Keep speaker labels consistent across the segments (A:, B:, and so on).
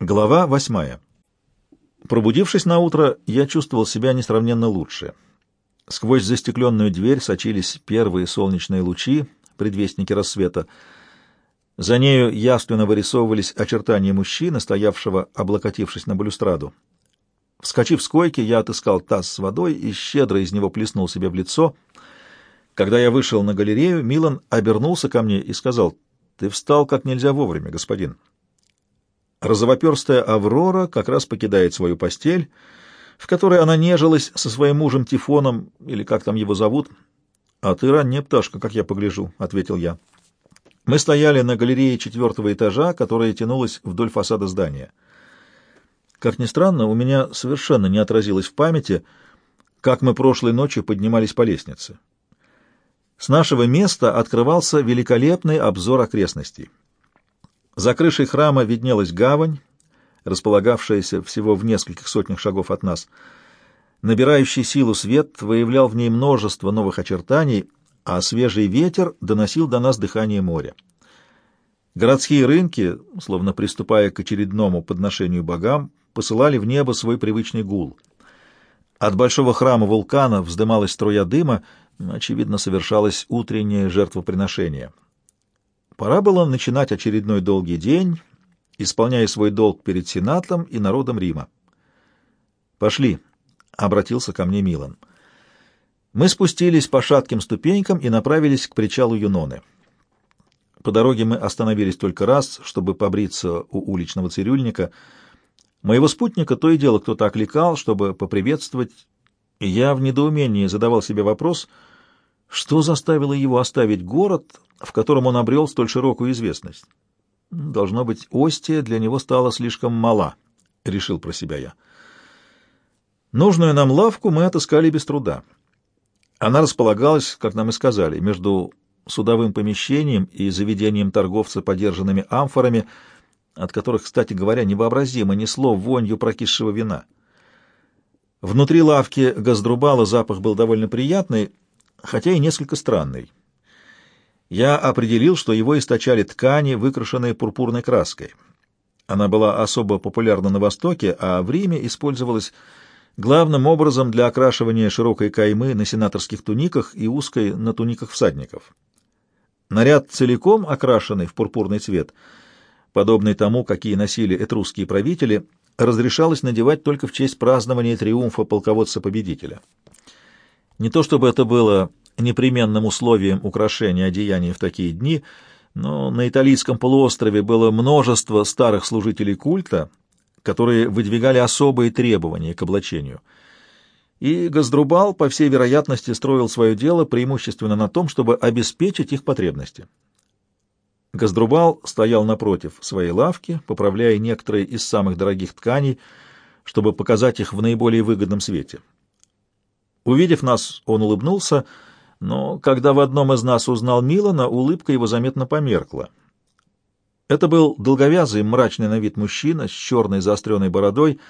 A: Глава восьмая. Пробудившись на утро, я чувствовал себя несравненно лучше. Сквозь застекленную дверь сочились первые солнечные лучи, предвестники рассвета. За нею явственно вырисовывались очертания мужчины, стоявшего, облокотившись на балюстраду. Вскочив с койки, я отыскал таз с водой и щедро из него плеснул себе в лицо. Когда я вышел на галерею, Милан обернулся ко мне и сказал, «Ты встал как нельзя вовремя, господин». Розовоперстая Аврора как раз покидает свою постель, в которой она нежилась со своим мужем Тифоном, или как там его зовут. — А ты ранняя пташка, как я погляжу, — ответил я. Мы стояли на галерее четвертого этажа, которая тянулась вдоль фасада здания. Как ни странно, у меня совершенно не отразилось в памяти, как мы прошлой ночью поднимались по лестнице. С нашего места открывался великолепный обзор окрестностей. За крышей храма виднелась гавань, располагавшаяся всего в нескольких сотнях шагов от нас. Набирающий силу свет выявлял в ней множество новых очертаний, а свежий ветер доносил до нас дыхание моря. Городские рынки, словно приступая к очередному подношению богам, посылали в небо свой привычный гул. От большого храма вулкана вздымалась струя дыма, очевидно, совершалось утреннее жертвоприношение — Пора было начинать очередной долгий день, исполняя свой долг перед Сенатом и народом Рима. «Пошли», — обратился ко мне Милан. Мы спустились по шатким ступенькам и направились к причалу Юноны. По дороге мы остановились только раз, чтобы побриться у уличного цирюльника. Моего спутника то и дело кто-то окликал, чтобы поприветствовать, и я в недоумении задавал себе вопрос, что заставило его оставить город, в котором он обрел столь широкую известность. Должно быть, Остия для него стала слишком мала, — решил про себя я. Нужную нам лавку мы отыскали без труда. Она располагалась, как нам и сказали, между судовым помещением и заведением торговца подержанными амфорами, от которых, кстати говоря, невообразимо несло вонью прокисшего вина. Внутри лавки Газдрубала запах был довольно приятный, хотя и несколько странный я определил, что его источали ткани, выкрашенные пурпурной краской. Она была особо популярна на Востоке, а в Риме использовалась главным образом для окрашивания широкой каймы на сенаторских туниках и узкой на туниках всадников. Наряд целиком окрашенный в пурпурный цвет, подобный тому, какие носили этрусские правители, разрешалось надевать только в честь празднования триумфа полководца-победителя. Не то чтобы это было непременным условием украшения одеяния в такие дни, но на италийском полуострове было множество старых служителей культа, которые выдвигали особые требования к облачению. И Газдрубал, по всей вероятности, строил свое дело преимущественно на том, чтобы обеспечить их потребности. Газдрубал стоял напротив своей лавки, поправляя некоторые из самых дорогих тканей, чтобы показать их в наиболее выгодном свете. Увидев нас, он улыбнулся — но когда в одном из нас узнал Милана, улыбка его заметно померкла. Это был долговязый, мрачный на вид мужчина с черной заостренной бородой.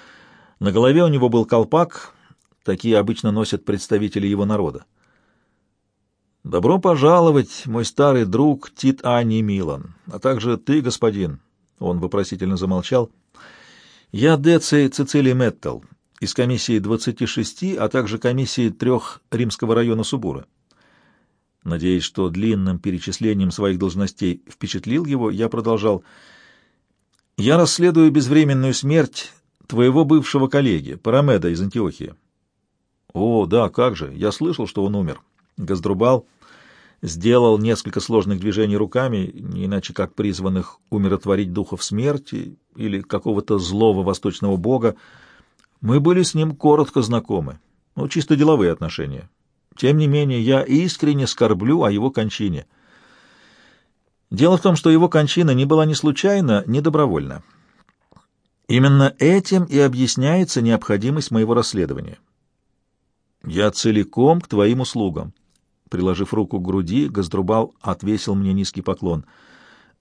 A: На голове у него был колпак, такие обычно носят представители его народа. «Добро пожаловать, мой старый друг Тит Ани Милан, а также ты, господин», — он вопросительно замолчал. «Я Деций Цицилий Меттел из комиссии 26, а также комиссии трех римского района Субура». Надеясь, что длинным перечислением своих должностей впечатлил его, я продолжал. «Я расследую безвременную смерть твоего бывшего коллеги, Парамеда из Антиохии». «О, да, как же! Я слышал, что он умер». Газдрубал сделал несколько сложных движений руками, не иначе как призванных умиротворить духов смерти или какого-то злого восточного бога. Мы были с ним коротко знакомы, ну, чисто деловые отношения. Тем не менее, я искренне скорблю о его кончине. Дело в том, что его кончина не была ни случайна, ни добровольна. Именно этим и объясняется необходимость моего расследования. Я целиком к твоим услугам. Приложив руку к груди, Газдрубал отвесил мне низкий поклон.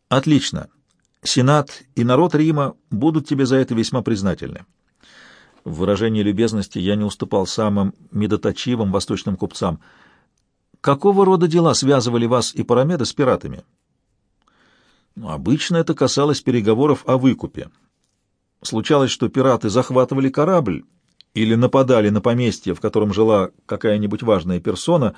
A: Отлично. Сенат и народ Рима будут тебе за это весьма признательны. В выражении любезности я не уступал самым медоточивым восточным купцам. Какого рода дела связывали вас и Парамеда с пиратами? Ну, обычно это касалось переговоров о выкупе. Случалось, что пираты захватывали корабль или нападали на поместье, в котором жила какая-нибудь важная персона,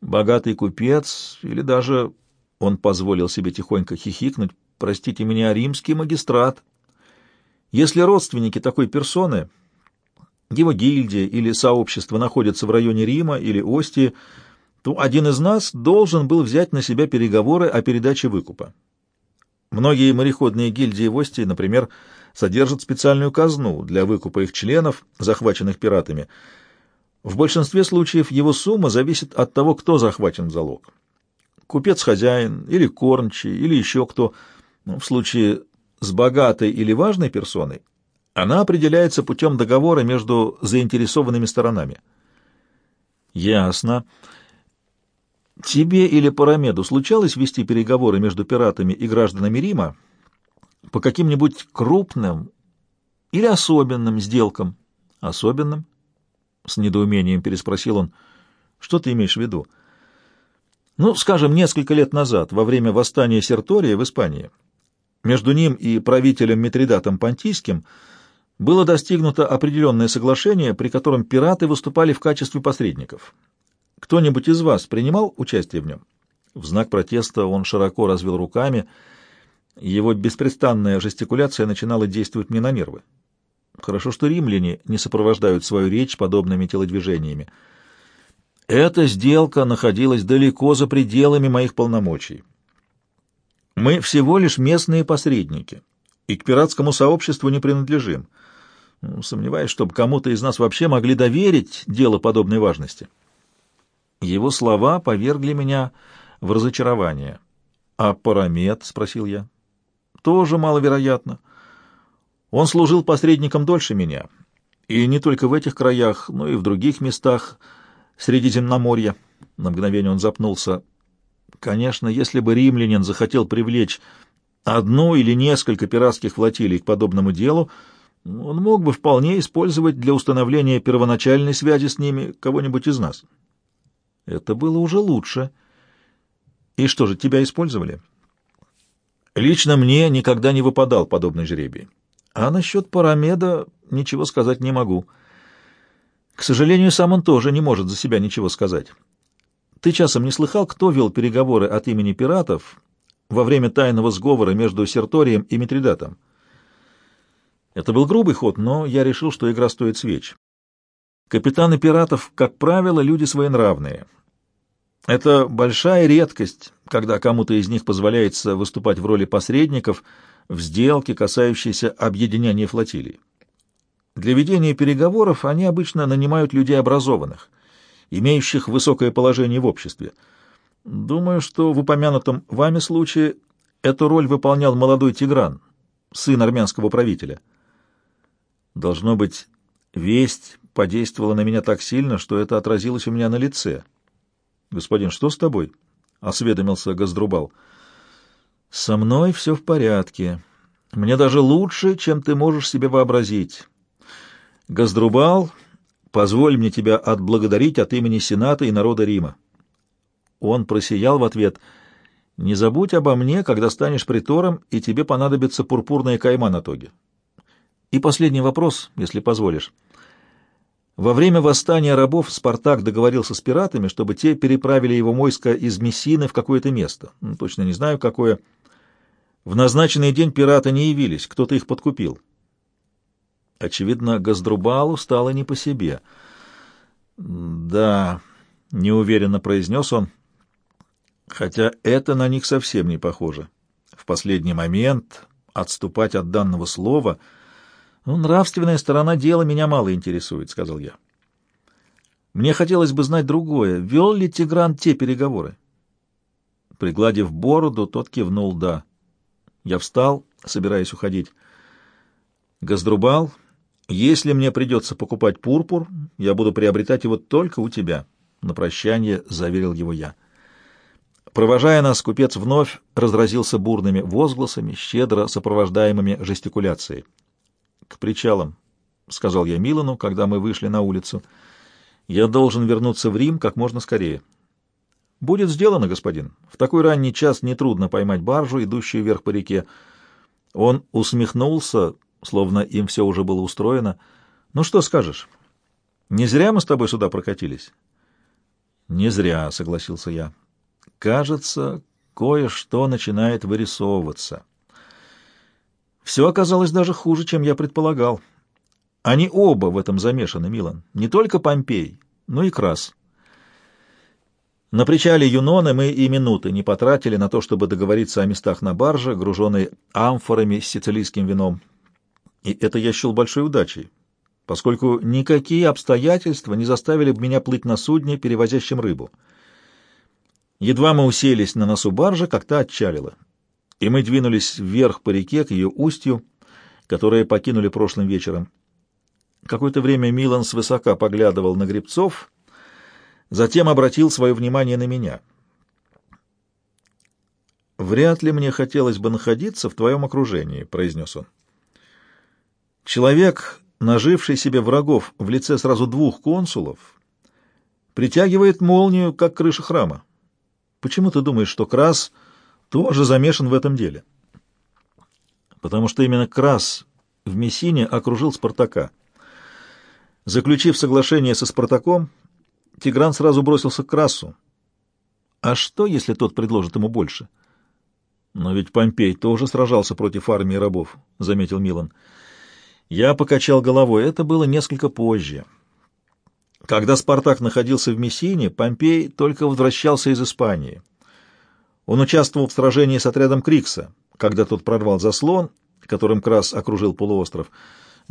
A: богатый купец или даже, он позволил себе тихонько хихикнуть, простите меня, римский магистрат. Если родственники такой персоны, его гильдия или сообщество находятся в районе Рима или Остии, то один из нас должен был взять на себя переговоры о передаче выкупа. Многие мореходные гильдии в Остии, например, содержат специальную казну для выкупа их членов, захваченных пиратами. В большинстве случаев его сумма зависит от того, кто захвачен в залог. Купец-хозяин или кормчий или еще кто. В случае с богатой или важной персоной она определяется путем договора между заинтересованными сторонами. Ясно. Тебе или Парамеду случалось вести переговоры между пиратами и гражданами Рима по каким-нибудь крупным или особенным сделкам? Особенным? С недоумением переспросил он. Что ты имеешь в виду? Ну, скажем, несколько лет назад, во время восстания Сертория в Испании, между ним и правителем Митридатом Понтийским было достигнуто определенное соглашение, при котором пираты выступали в качестве посредников. Кто-нибудь из вас принимал участие в нем? В знак протеста он широко развел руками. Его беспрестанная жестикуляция начинала действовать мне на нервы. Хорошо, что римляне не сопровождают свою речь подобными телодвижениями. Эта сделка находилась далеко за пределами моих полномочий. Мы всего лишь местные посредники, и к пиратскому сообществу не принадлежим. Ну, сомневаюсь, чтобы кому-то из нас вообще могли доверить дело подобной важности. Его слова повергли меня в разочарование. «А Парамет?» — спросил я. «Тоже маловероятно. Он служил посредником дольше меня, и не только в этих краях, но и в других местах Средиземноморья». На мгновение он запнулся. «Конечно, если бы римлянин захотел привлечь одну или несколько пиратских флотилий к подобному делу, он мог бы вполне использовать для установления первоначальной связи с ними кого-нибудь из нас». Это было уже лучше. И что же, тебя использовали? Лично мне никогда не выпадал подобный жребий. А насчет Парамеда ничего сказать не могу. К сожалению, сам он тоже не может за себя ничего сказать. Ты часом не слыхал, кто вел переговоры от имени пиратов во время тайного сговора между Серторием и Митридатом? Это был грубый ход, но я решил, что игра стоит свеч. Капитаны пиратов, как правило, люди своенравные — это большая редкость, когда кому-то из них позволяется выступать в роли посредников в сделке, касающейся объединения флотилий. Для ведения переговоров они обычно нанимают людей образованных, имеющих высокое положение в обществе. Думаю, что в упомянутом вами случае эту роль выполнял молодой Тигран, сын армянского правителя. Должно быть, весть подействовала на меня так сильно, что это отразилось у меня на лице —— Господин, что с тобой? — осведомился Газдрубал. — Со мной все в порядке. Мне даже лучше, чем ты можешь себе вообразить. Газдрубал, позволь мне тебя отблагодарить от имени Сената и народа Рима. Он просиял в ответ. — Не забудь обо мне, когда станешь притором, и тебе понадобится пурпурная кайма на тоге. И последний вопрос, если позволишь. Во время восстания рабов Спартак договорился с пиратами, чтобы те переправили его войско из Мессины в какое-то место. Ну, точно не знаю, какое. В назначенный день пираты не явились, кто-то их подкупил. Очевидно, Газдрубалу стало не по себе. «Да», — неуверенно произнес он, — «хотя это на них совсем не похоже. В последний момент отступать от данного слова — «Ну, нравственная сторона дела меня мало интересует», — сказал я. «Мне хотелось бы знать другое. Вел ли Тигран те переговоры?» Пригладив бороду, тот кивнул «да». Я встал, собираясь уходить. «Газдрубал, если мне придется покупать пурпур, я буду приобретать его только у тебя», — на прощание заверил его я. Провожая нас, купец вновь разразился бурными возгласами, щедро сопровождаемыми жестикуляцией к причалам, — сказал я Милану, когда мы вышли на улицу. Я должен вернуться в Рим как можно скорее. — Будет сделано, господин. В такой ранний час нетрудно поймать баржу, идущую вверх по реке. Он усмехнулся, словно им все уже было устроено. «Ну что скажешь? Не зря мы с тобой сюда прокатились?» «Не зря», — согласился я. «Кажется, кое-что начинает вырисовываться». Все оказалось даже хуже, чем я предполагал. Они оба в этом замешаны, Милан. Не только Помпей, но и Крас. На причале Юноны мы и минуты не потратили на то, чтобы договориться о местах на барже, груженной амфорами с сицилийским вином. И это я счел большой удачей, поскольку никакие обстоятельства не заставили бы меня плыть на судне, перевозящем рыбу. Едва мы уселись на носу баржи, как та отчалила и мы двинулись вверх по реке к ее устью, которое покинули прошлым вечером. Какое-то время Милан свысока поглядывал на гребцов, затем обратил свое внимание на меня. «Вряд ли мне хотелось бы находиться в твоем окружении», — произнес он. «Человек, наживший себе врагов в лице сразу двух консулов, притягивает молнию, как крыша храма. Почему ты думаешь, что Крас...» тоже замешан в этом деле. Потому что именно Крас в Мессине окружил Спартака. Заключив соглашение со Спартаком, Тигран сразу бросился к Красу. А что, если тот предложит ему больше? Но ведь Помпей тоже сражался против армии рабов, — заметил Милан. Я покачал головой. Это было несколько позже. Когда Спартак находился в Мессине, Помпей только возвращался из Испании — он участвовал в сражении с отрядом Крикса, когда тот прорвал заслон, которым Крас окружил полуостров.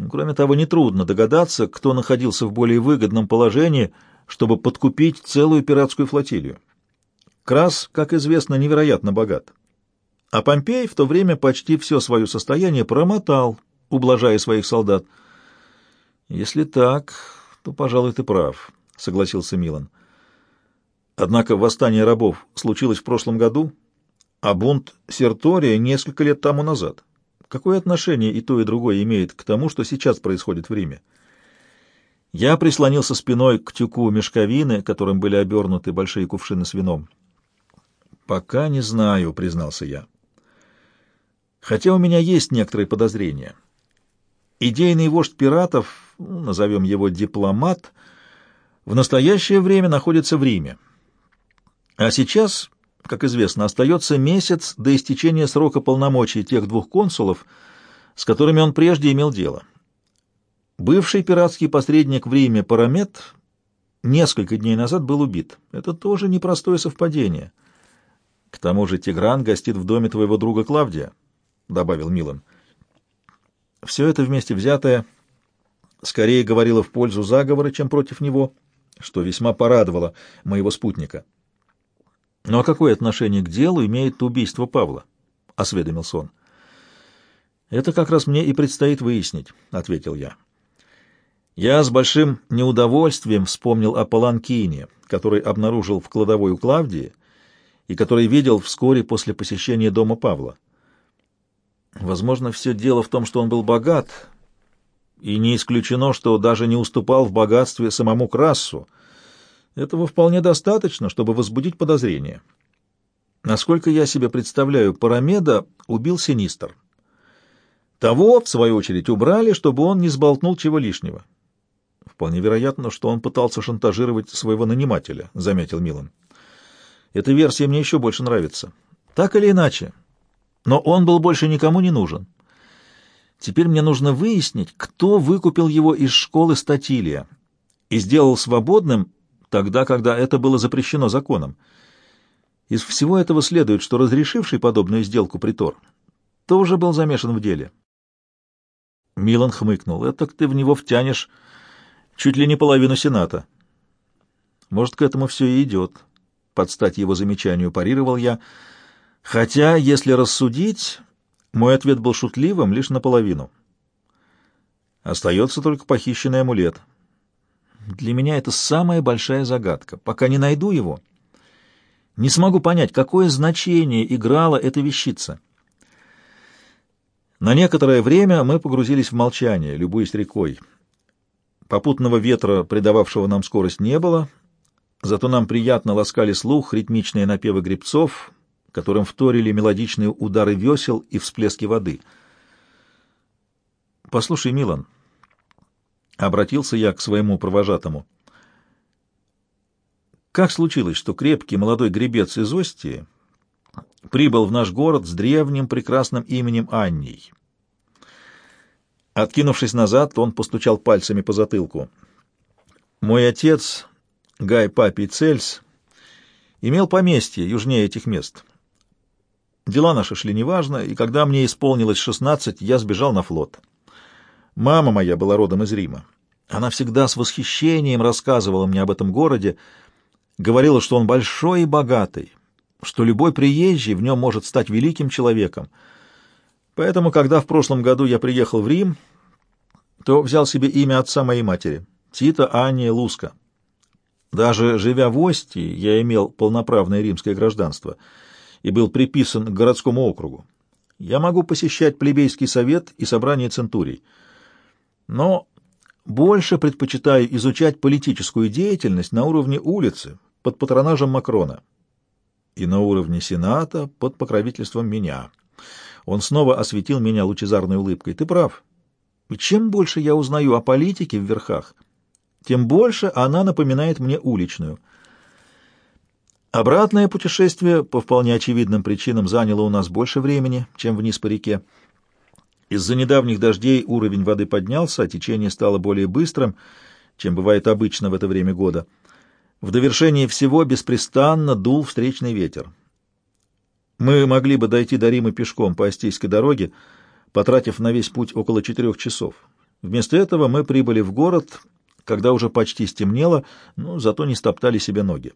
A: Кроме того, нетрудно догадаться, кто находился в более выгодном положении, чтобы подкупить целую пиратскую флотилию. Крас, как известно, невероятно богат. А Помпей в то время почти все свое состояние промотал, ублажая своих солдат. «Если так, то, пожалуй, ты прав», — согласился Милан. Однако восстание рабов случилось в прошлом году, а бунт Сертория несколько лет тому назад. Какое отношение и то, и другое имеет к тому, что сейчас происходит в Риме? Я прислонился спиной к тюку мешковины, которым были обернуты большие кувшины с вином. «Пока не знаю», — признался я. «Хотя у меня есть некоторые подозрения. Идейный вождь пиратов, ну, назовем его дипломат, в настоящее время находится в Риме. А сейчас, как известно, остается месяц до истечения срока полномочий тех двух консулов, с которыми он прежде имел дело. Бывший пиратский посредник в Риме Парамет несколько дней назад был убит. Это тоже непростое совпадение. К тому же Тигран гостит в доме твоего друга Клавдия, — добавил Милан. Все это вместе взятое скорее говорило в пользу заговора, чем против него, что весьма порадовало моего спутника. «Ну а какое отношение к делу имеет убийство Павла?» — осведомился он. «Это как раз мне и предстоит выяснить», — ответил я. Я с большим неудовольствием вспомнил о Паланкине, который обнаружил в кладовой у Клавдии и который видел вскоре после посещения дома Павла. Возможно, все дело в том, что он был богат, и не исключено, что даже не уступал в богатстве самому Красу, этого вполне достаточно, чтобы возбудить подозрение. Насколько я себе представляю, Парамеда убил Синистр. Того, в свою очередь, убрали, чтобы он не сболтнул чего лишнего. Вполне вероятно, что он пытался шантажировать своего нанимателя, — заметил Милан. Эта версия мне еще больше нравится. Так или иначе. Но он был больше никому не нужен. Теперь мне нужно выяснить, кто выкупил его из школы Статилия и сделал свободным тогда, когда это было запрещено законом. Из всего этого следует, что разрешивший подобную сделку притор тоже был замешан в деле. Милан хмыкнул. «Это ты в него втянешь чуть ли не половину Сената». «Может, к этому все и идет», — под стать его замечанию парировал я. Хотя, если рассудить, мой ответ был шутливым лишь наполовину. Остается только похищенный амулет. Для меня это самая большая загадка. Пока не найду его, не смогу понять, какое значение играла эта вещица. На некоторое время мы погрузились в молчание, любуясь рекой. Попутного ветра, придававшего нам скорость, не было, зато нам приятно ласкали слух ритмичные напевы гребцов, которым вторили мелодичные удары весел и всплески воды. Послушай, Милан, обратился я к своему провожатому. Как случилось, что крепкий молодой гребец из Остии прибыл в наш город с древним прекрасным именем Анней? Откинувшись назад, он постучал пальцами по затылку. Мой отец, Гай Папий Цельс, имел поместье южнее этих мест. Дела наши шли неважно, и когда мне исполнилось шестнадцать, я сбежал на флот. Мама моя была родом из Рима. Она всегда с восхищением рассказывала мне об этом городе, говорила, что он большой и богатый, что любой приезжий в нем может стать великим человеком. Поэтому, когда в прошлом году я приехал в Рим, то взял себе имя отца моей матери — Тита Ания Луска. Даже живя в Ости, я имел полноправное римское гражданство — и был приписан к городскому округу. Я могу посещать плебейский совет и собрание центурий, но больше предпочитаю изучать политическую деятельность на уровне улицы под патронажем Макрона и на уровне Сената под покровительством меня. Он снова осветил меня лучезарной улыбкой. Ты прав. И чем больше я узнаю о политике в верхах, тем больше она напоминает мне уличную — Обратное путешествие по вполне очевидным причинам заняло у нас больше времени, чем вниз по реке. Из-за недавних дождей уровень воды поднялся, а течение стало более быстрым, чем бывает обычно в это время года. В довершение всего беспрестанно дул встречный ветер. Мы могли бы дойти до Рима пешком по Остейской дороге, потратив на весь путь около четырех часов. Вместо этого мы прибыли в город, когда уже почти стемнело, но зато не стоптали себе ноги.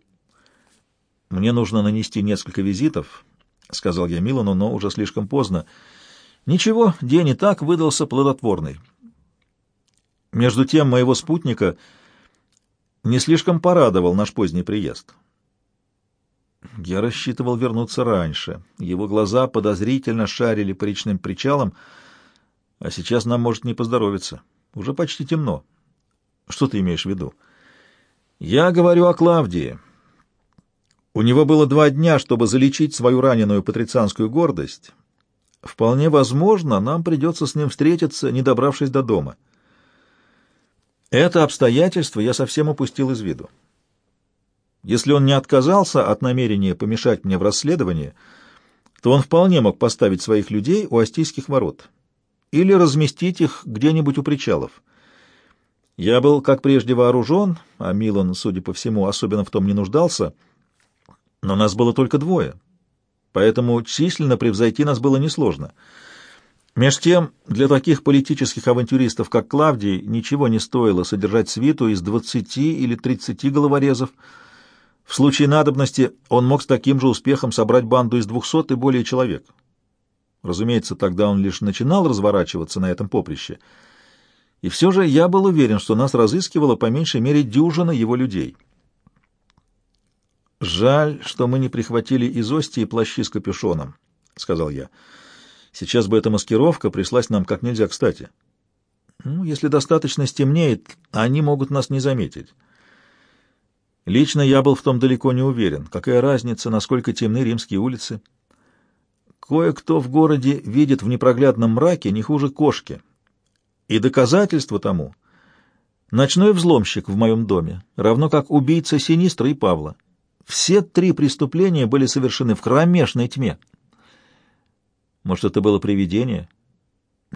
A: «Мне нужно нанести несколько визитов», — сказал я Милану, но уже слишком поздно. «Ничего, день и так выдался плодотворный». Между тем моего спутника не слишком порадовал наш поздний приезд. Я рассчитывал вернуться раньше. Его глаза подозрительно шарили по речным причалам, а сейчас нам может не поздоровиться. Уже почти темно. Что ты имеешь в виду? Я говорю о Клавдии. У него было два дня, чтобы залечить свою раненую патрицианскую гордость. Вполне возможно, нам придется с ним встретиться, не добравшись до дома. Это обстоятельство я совсем упустил из виду. Если он не отказался от намерения помешать мне в расследовании, то он вполне мог поставить своих людей у Астийских ворот или разместить их где-нибудь у причалов. Я был, как прежде, вооружен, а Милан, судя по всему, особенно в том не нуждался — но нас было только двое, поэтому численно превзойти нас было несложно. Меж тем, для таких политических авантюристов, как Клавдий, ничего не стоило содержать свиту из двадцати или тридцати головорезов. В случае надобности он мог с таким же успехом собрать банду из двухсот и более человек. Разумеется, тогда он лишь начинал разворачиваться на этом поприще. И все же я был уверен, что нас разыскивало по меньшей мере дюжина его людей. «Жаль, что мы не прихватили из Остии плащи с капюшоном», — сказал я. «Сейчас бы эта маскировка пришлась нам как нельзя кстати. Ну, если достаточно стемнеет, они могут нас не заметить». Лично я был в том далеко не уверен. Какая разница, насколько темны римские улицы? Кое-кто в городе видит в непроглядном мраке не хуже кошки. И доказательство тому — ночной взломщик в моем доме, равно как убийца Синистра и Павла. Все три преступления были совершены в кромешной тьме. Может, это было привидение?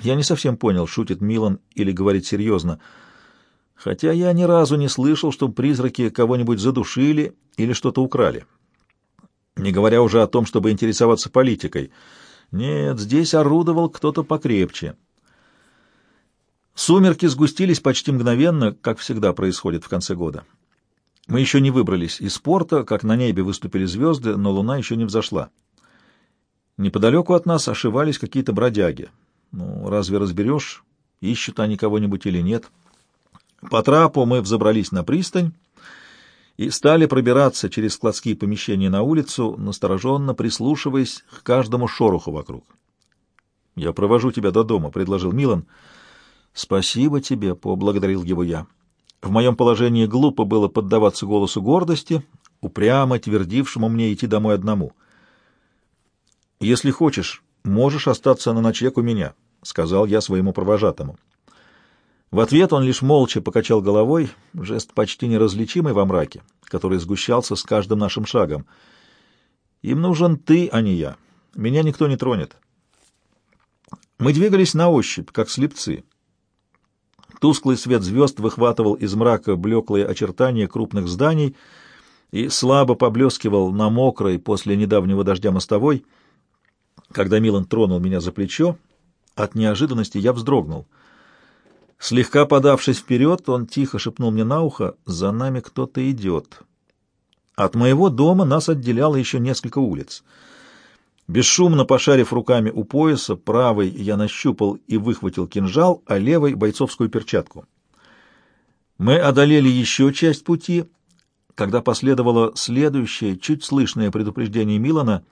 A: Я не совсем понял, шутит Милан или говорит серьезно. Хотя я ни разу не слышал, чтобы призраки кого-нибудь задушили или что-то украли. Не говоря уже о том, чтобы интересоваться политикой. Нет, здесь орудовал кто-то покрепче. Сумерки сгустились почти мгновенно, как всегда происходит в конце года. Мы еще не выбрались из порта, как на небе выступили звезды, но луна еще не взошла. Неподалеку от нас ошивались какие-то бродяги. Ну, разве разберешь, ищут они кого-нибудь или нет? По трапу мы взобрались на пристань и стали пробираться через складские помещения на улицу, настороженно прислушиваясь к каждому шороху вокруг. «Я провожу тебя до дома», — предложил Милан. «Спасибо тебе», — поблагодарил его я. В моем положении глупо было поддаваться голосу гордости, упрямо твердившему мне идти домой одному. «Если хочешь, можешь остаться на ночлег у меня», — сказал я своему провожатому. В ответ он лишь молча покачал головой, жест почти неразличимый во мраке, который сгущался с каждым нашим шагом. «Им нужен ты, а не я. Меня никто не тронет». Мы двигались на ощупь, как слепцы. Тусклый свет звезд выхватывал из мрака блеклые очертания крупных зданий и слабо поблескивал на мокрой после недавнего дождя мостовой. Когда Милан тронул меня за плечо, от неожиданности я вздрогнул. Слегка подавшись вперед, он тихо шепнул мне на ухо, «За нами кто-то идет». От моего дома нас отделяло еще несколько улиц — Бесшумно пошарив руками у пояса, правой я нащупал и выхватил кинжал, а левой — бойцовскую перчатку. Мы одолели еще часть пути, когда последовало следующее, чуть слышное предупреждение Милана.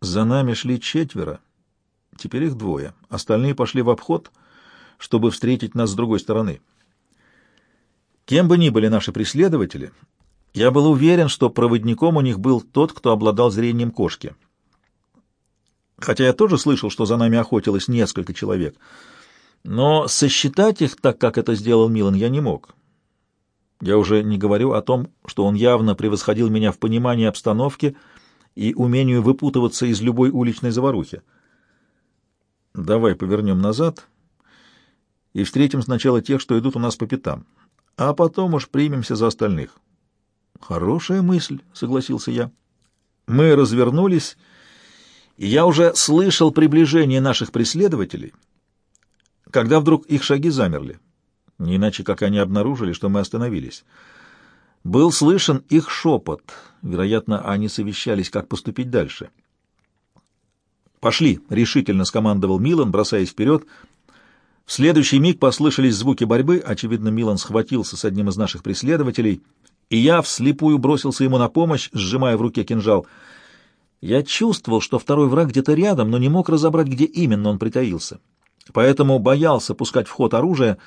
A: За нами шли четверо, теперь их двое. Остальные пошли в обход, чтобы встретить нас с другой стороны. Кем бы ни были наши преследователи, я был уверен, что проводником у них был тот, кто обладал зрением кошки. Хотя я тоже слышал, что за нами охотилось несколько человек. Но сосчитать их так, как это сделал Милан, я не мог. Я уже не говорю о том, что он явно превосходил меня в понимании обстановки и умению выпутываться из любой уличной заварухи. Давай повернем назад и встретим сначала тех, что идут у нас по пятам, а потом уж примемся за остальных. Хорошая мысль, согласился я. Мы развернулись, и я уже слышал приближение наших преследователей, когда вдруг их шаги замерли. Не иначе, как они обнаружили, что мы остановились. Был слышен их шепот. Вероятно, они совещались, как поступить дальше. «Пошли!» — решительно скомандовал Милан, бросаясь вперед. В следующий миг послышались звуки борьбы. Очевидно, Милан схватился с одним из наших преследователей — и я вслепую бросился ему на помощь, сжимая в руке кинжал. Я чувствовал, что второй враг где-то рядом, но не мог разобрать, где именно он притаился. Поэтому боялся пускать в ход оружие,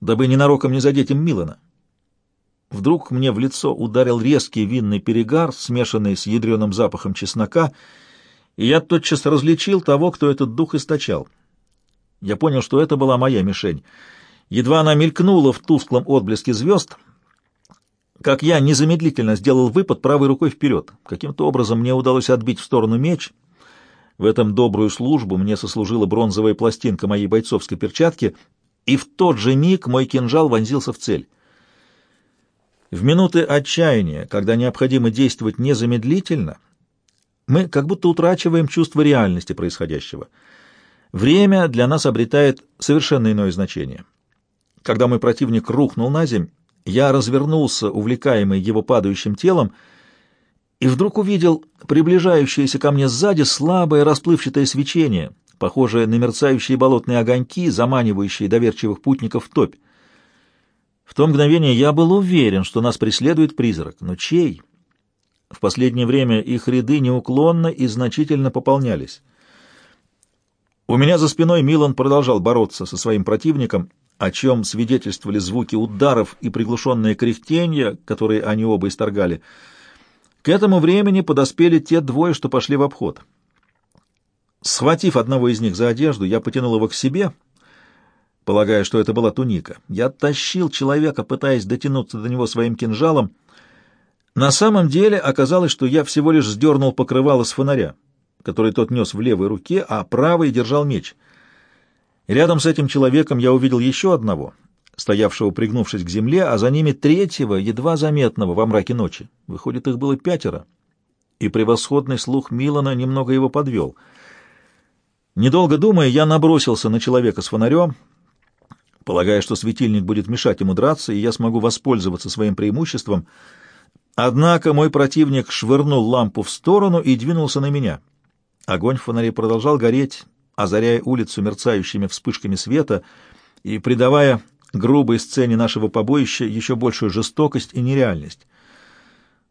A: дабы ненароком не задеть им Милана. Вдруг мне в лицо ударил резкий винный перегар, смешанный с ядреным запахом чеснока, и я тотчас различил того, кто этот дух источал. Я понял, что это была моя мишень. Едва она мелькнула в тусклом отблеске звезд — как я незамедлительно сделал выпад правой рукой вперед. Каким-то образом мне удалось отбить в сторону меч. В этом добрую службу мне сослужила бронзовая пластинка моей бойцовской перчатки, и в тот же миг мой кинжал вонзился в цель. В минуты отчаяния, когда необходимо действовать незамедлительно, мы как будто утрачиваем чувство реальности происходящего. Время для нас обретает совершенно иное значение. Когда мой противник рухнул на земь, я развернулся, увлекаемый его падающим телом, и вдруг увидел приближающееся ко мне сзади слабое расплывчатое свечение, похожее на мерцающие болотные огоньки, заманивающие доверчивых путников в топь. В то мгновение я был уверен, что нас преследует призрак, но чей? В последнее время их ряды неуклонно и значительно пополнялись. У меня за спиной Милан продолжал бороться со своим противником — о чем свидетельствовали звуки ударов и приглушенные кряхтения, которые они оба исторгали. К этому времени подоспели те двое, что пошли в обход. Схватив одного из них за одежду, я потянул его к себе, полагая, что это была туника. Я тащил человека, пытаясь дотянуться до него своим кинжалом. На самом деле оказалось, что я всего лишь сдернул покрывало с фонаря, который тот нес в левой руке, а правой держал меч — Рядом с этим человеком я увидел еще одного, стоявшего пригнувшись к земле, а за ними третьего, едва заметного во мраке ночи. Выходит, их было пятеро. И превосходный слух Милана немного его подвел. Недолго думая, я набросился на человека с фонарем, полагая, что светильник будет мешать ему драться, и я смогу воспользоваться своим преимуществом. Однако мой противник швырнул лампу в сторону и двинулся на меня. Огонь в фонаре продолжал гореть, озаряя улицу мерцающими вспышками света и придавая грубой сцене нашего побоища еще большую жестокость и нереальность.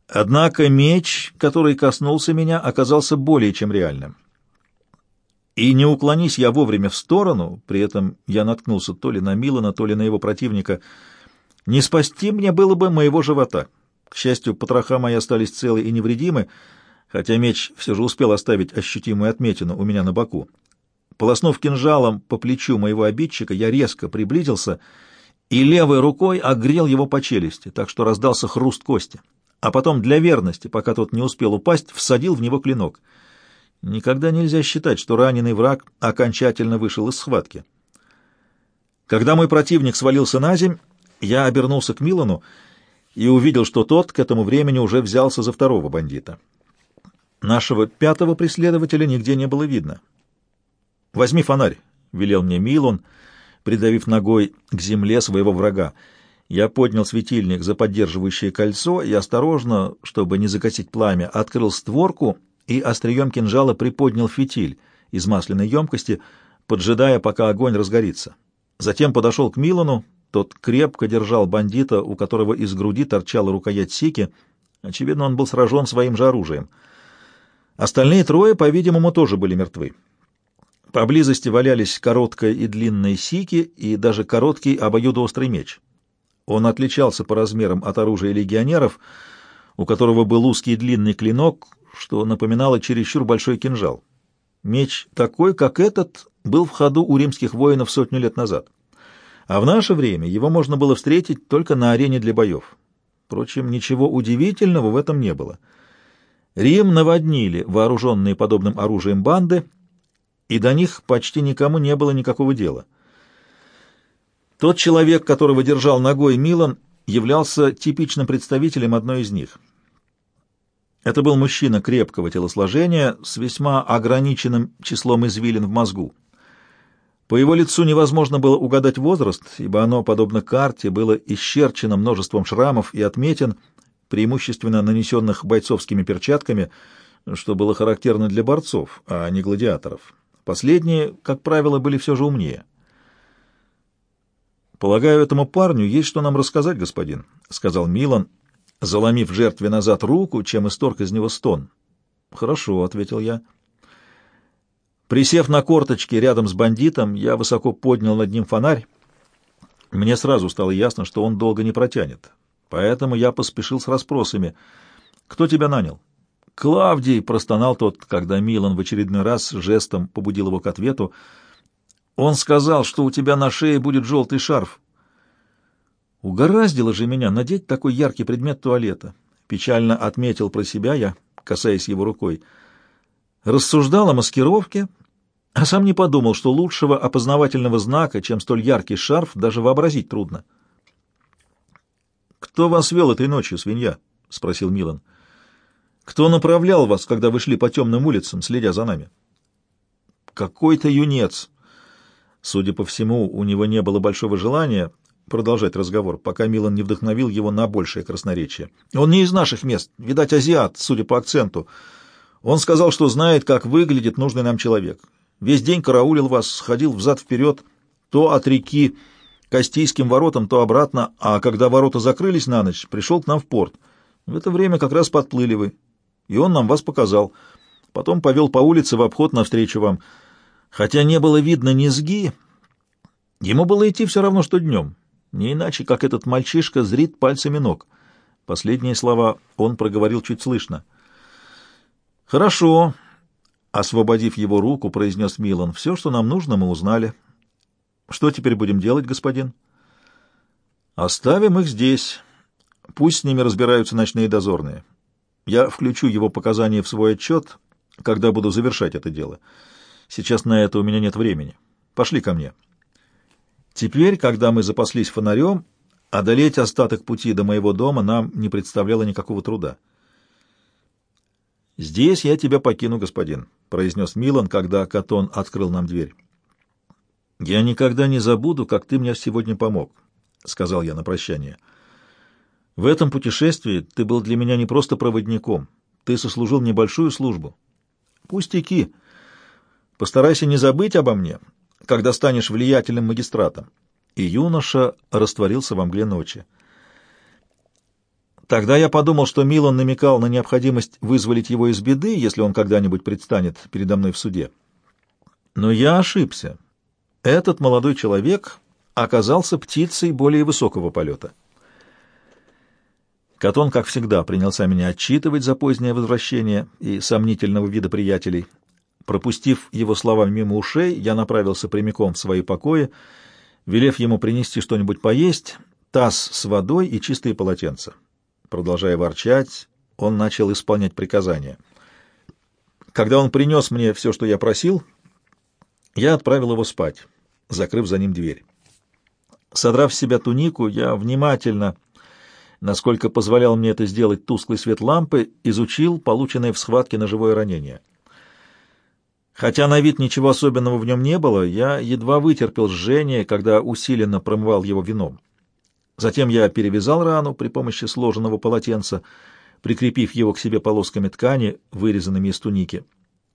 A: Однако меч, который коснулся меня, оказался более чем реальным. И не уклонись я вовремя в сторону, при этом я наткнулся то ли на Милана, то ли на его противника, не спасти мне было бы моего живота. К счастью, потроха мои остались целы и невредимы, хотя меч все же успел оставить ощутимую отметину у меня на боку. Полоснув кинжалом по плечу моего обидчика, я резко приблизился и левой рукой огрел его по челюсти, так что раздался хруст кости. А потом для верности, пока тот не успел упасть, всадил в него клинок. Никогда нельзя считать, что раненый враг окончательно вышел из схватки. Когда мой противник свалился на земь, я обернулся к Милану и увидел, что тот к этому времени уже взялся за второго бандита. Нашего пятого преследователя нигде не было видно. «Возьми фонарь», — велел мне Милон, придавив ногой к земле своего врага. Я поднял светильник за поддерживающее кольцо и осторожно, чтобы не закосить пламя, открыл створку и острием кинжала приподнял фитиль из масляной емкости, поджидая, пока огонь разгорится. Затем подошел к Милану, тот крепко держал бандита, у которого из груди торчала рукоять сики. Очевидно, он был сражен своим же оружием. Остальные трое, по-видимому, тоже были мертвы. Поблизости валялись короткая и длинная сики и даже короткий обоюдоострый меч. Он отличался по размерам от оружия легионеров, у которого был узкий длинный клинок, что напоминало чересчур большой кинжал. Меч такой, как этот, был в ходу у римских воинов сотню лет назад. А в наше время его можно было встретить только на арене для боев. Впрочем, ничего удивительного в этом не было. Рим наводнили вооруженные подобным оружием банды, и до них почти никому не было никакого дела. Тот человек, которого держал ногой Милан, являлся типичным представителем одной из них. Это был мужчина крепкого телосложения с весьма ограниченным числом извилин в мозгу. По его лицу невозможно было угадать возраст, ибо оно, подобно карте, было исчерчено множеством шрамов и отметин, преимущественно нанесенных бойцовскими перчатками, что было характерно для борцов, а не гладиаторов. Последние, как правило, были все же умнее. «Полагаю, этому парню есть что нам рассказать, господин», — сказал Милан, заломив жертве назад руку, чем исторг из него стон. «Хорошо», — ответил я. Присев на корточки рядом с бандитом, я высоко поднял над ним фонарь. Мне сразу стало ясно, что он долго не протянет. Поэтому я поспешил с расспросами. «Кто тебя нанял?» «Клавдий!» — простонал тот, когда Милан в очередной раз жестом побудил его к ответу. «Он сказал, что у тебя на шее будет желтый шарф». «Угораздило же меня надеть такой яркий предмет туалета!» — печально отметил про себя я, касаясь его рукой. Рассуждал о маскировке, а сам не подумал, что лучшего опознавательного знака, чем столь яркий шарф, даже вообразить трудно. «Кто вас вел этой ночью, свинья?» — спросил Милан. «Кто направлял вас, когда вы шли по темным улицам, следя за нами?» «Какой-то юнец». Судя по всему, у него не было большого желания продолжать разговор, пока Милан не вдохновил его на большее красноречие. «Он не из наших мест, видать, азиат, судя по акценту. Он сказал, что знает, как выглядит нужный нам человек. Весь день караулил вас, ходил взад-вперед, то от реки к Астийским воротам, то обратно, а когда ворота закрылись на ночь, пришел к нам в порт. В это время как раз подплыли вы, и он нам вас показал. Потом повел по улице в обход навстречу вам. Хотя не было видно низги, ему было идти все равно, что днем, не иначе, как этот мальчишка зрит пальцами ног. Последние слова он проговорил чуть слышно. «Хорошо», Освободив его руку, произнес Милан. «Все, что нам нужно, мы узнали. Что теперь будем делать, господин?» «Оставим их здесь. Пусть с ними разбираются ночные дозорные. Я включу его показания в свой отчет, когда буду завершать это дело. Сейчас на это у меня нет времени. Пошли ко мне». Теперь, когда мы запаслись фонарем, одолеть остаток пути до моего дома нам не представляло никакого труда. «Здесь я тебя покину, господин», — произнес Милан, когда Катон открыл нам дверь. «Я никогда не забуду, как ты мне сегодня помог», — сказал я на прощание. «В этом путешествии ты был для меня не просто проводником, ты сослужил мне большую службу. Пустяки. Постарайся не забыть обо мне, когда станешь влиятельным магистратом». И юноша растворился во мгле ночи. Тогда я подумал, что Милан намекал на необходимость вызволить его из беды, если он когда-нибудь предстанет передо мной в суде. Но я ошибся. Этот молодой человек оказался птицей более высокого полета. Катон, как всегда, принялся меня отчитывать за позднее возвращение и сомнительного вида приятелей. Пропустив его слова мимо ушей, я направился прямиком в свои покои, велев ему принести что-нибудь поесть, таз с водой и чистые полотенца. Продолжая ворчать, он начал исполнять приказания. Когда он принес мне все, что я просил, я отправил его спать, закрыв за ним дверь. Содрав с себя тунику, я внимательно, насколько позволял мне это сделать тусклый свет лампы, изучил полученное в схватке ножевое ранение. Хотя на вид ничего особенного в нем не было, я едва вытерпел жжение, когда усиленно промывал его вином. Затем я перевязал рану при помощи сложенного полотенца, прикрепив его к себе полосками ткани, вырезанными из туники,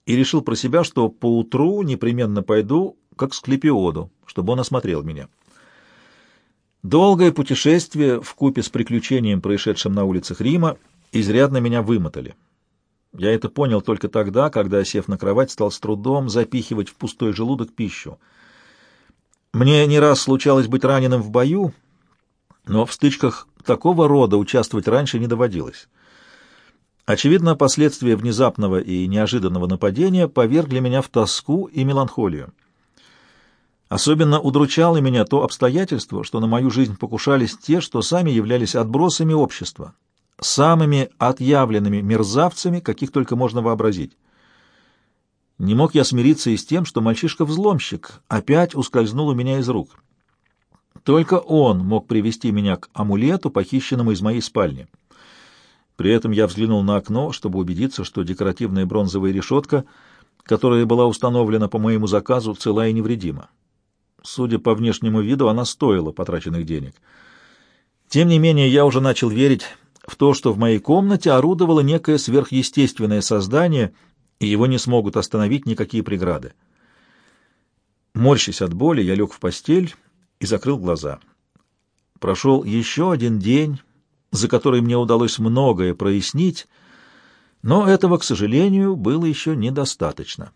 A: и решил про себя, что поутру непременно пойду как склепиоду, чтобы он осмотрел меня. Долгое путешествие в купе с приключением, происшедшим на улицах Рима, изрядно меня вымотали. Я это понял только тогда, когда, сев на кровать, стал с трудом запихивать в пустой желудок пищу. Мне не раз случалось быть раненым в бою, но в стычках такого рода участвовать раньше не доводилось. Очевидно, последствия внезапного и неожиданного нападения повергли меня в тоску и меланхолию. Особенно удручало меня то обстоятельство, что на мою жизнь покушались те, что сами являлись отбросами общества, самыми отъявленными мерзавцами, каких только можно вообразить. Не мог я смириться и с тем, что мальчишка-взломщик опять ускользнул у меня из рук. Только он мог привести меня к амулету, похищенному из моей спальни. При этом я взглянул на окно, чтобы убедиться, что декоративная бронзовая решетка, которая была установлена по моему заказу, цела и невредима. Судя по внешнему виду, она стоила потраченных денег. Тем не менее, я уже начал верить в то, что в моей комнате орудовало некое сверхъестественное создание, и его не смогут остановить никакие преграды. Морщась от боли, я лег в постель и закрыл глаза. Прошел еще один день, за который мне удалось многое прояснить, но этого, к сожалению, было еще недостаточно.